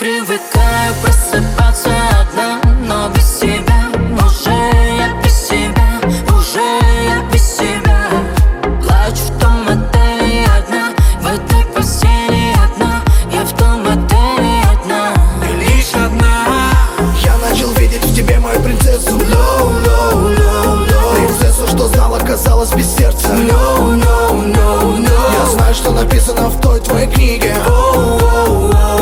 привыкаю просыпаться одна Но без тебя уже я без себя Уже я без себя Плачу в том отеле одна В этой постели одна Я в том отеле одна И лишь одна Я начал видеть в тебе мою принцессу No, no, no, no. Принцессу, что знала, оказалась без сердца No, no, no, no. Я знаю, что написано в той твоей книге Oh, oh, oh.